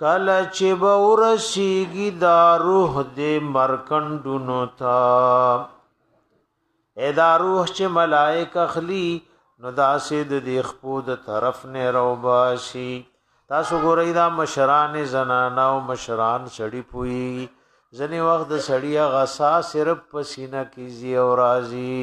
کله چې به ورسیږي دا روح د مرکندونو ته اې دا روح چې ملائک اخلي نو دا سې د دې خپو د طرف نه روباسي تاسو ګورئ دا مشران زنانا او مشران سړی پوي ځنې وخت د سړی غسا صرف پسینه کیږي او راځي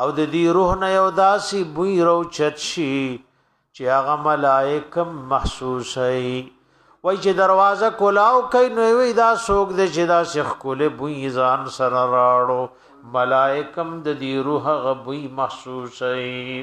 او د دې روح نه یو داسي بوی رو چت شي چې هغه ملائکه محسوس هي وای چې دروازه کولاو کوي نو وی دا سوق د چې دا شیخ کوله بوی ځان سره راړو ملائکم د دې روح غبوی محسوس هي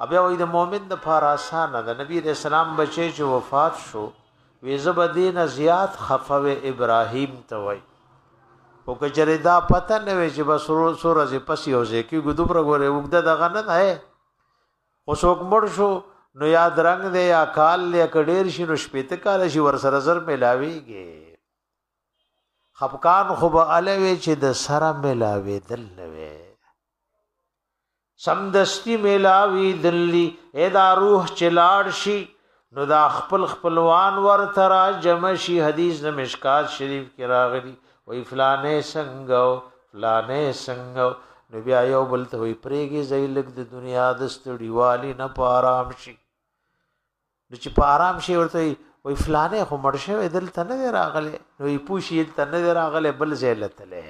او بیا وای د مؤمن د پاره آسان ده نبی علیہ السلام بچی چې وفات شو وی زبدین زیات خفوه ابراهیم ته وای او کجره دا پته نه وي چې بس سور از پس یو ځکه ګدوبره غره وګده دغه نه ده او څوک مړ شو نو یاد رنگ دی یا کال دی کډیر شي نو شپته کال شي ور سره زر ملاويږي خفقان خو به الوي چې د سره ملاوي دل نه وي سمدستی میلاوی دلی اې دا روح چې لاړ شي نو دا خپل خپلوان ورته را جمع شي حدیث د مشکات شریف کې راغلی وای فلانه څنګه فلانه څنګه نو بیا یو بل ته وی پرېږي زیلک د دنیا د ستړیوالي نه پارام شي نو چې په آرام شي ورته وي فلانه خو مړ شوی دلته نه راغلی نو یې پوښي دلته نه راغلی بل ځای لتلی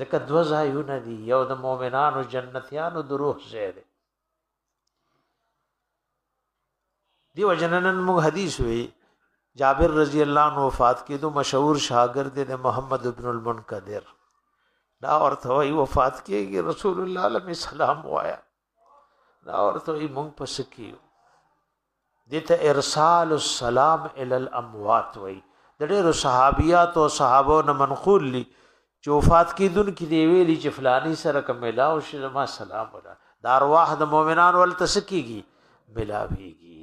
ځکه دوه ځایونه دي یو د مؤمنانو جنتیانو د روح ځای دی دیو جننن موږ حدیث وی جابر رضی الله عنه وفات کیدو مشهور شاګرد دی محمد ابن المنکدر دا ورته وی وفات کیږي رسول الله علیه السلام وایا دا ورته یې مونږ پس کیو دته ارسال السلام ال الاموات وای د ډېر صحابيات او صحابو نه منقول لي چې وفات کیدون کې دی ویلي چې فلانی سره کوم ملاو شي ما سلام ولا دارواه د مؤمنان ول تسکیږي ملاويږي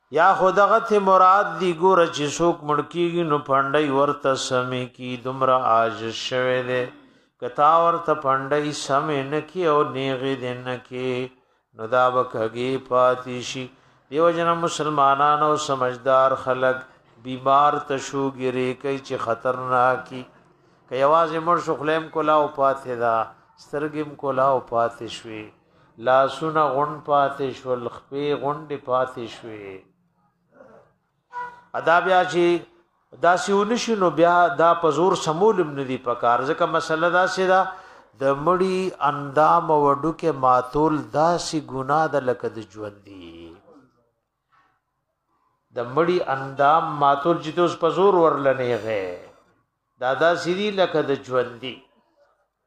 یا خو دغه ته مراد دی ګور چې څوک مړ کیږي نو پنډي ورته سمې کی دومره عاج شوه دی کتا ورته پنډي سمې نه کی او نیغه دې نه کی نو دا بکهږي پاتې شي دیو جن مسلمانانو سمجدار خلق بیمار تشوګری کوي چې خطرناکي که یوازې مر شو خلیم کولا او پاتې دا سترګم کولا او پاتې شوي لاسونه غون پاتې شول خپې غونډې پاتې شوې ادا بیا چې دا سیونه شنو بیا دا په زور سمولم ندی پکار ځکه مسله دا سي دا د مړی اندام وډو کې ماتول دا سي ګنا د لکه د ژوند دی د مړی اندام ماتول چې اوس په زور ورلنه غه دا دا سړي لکه د ژوند دی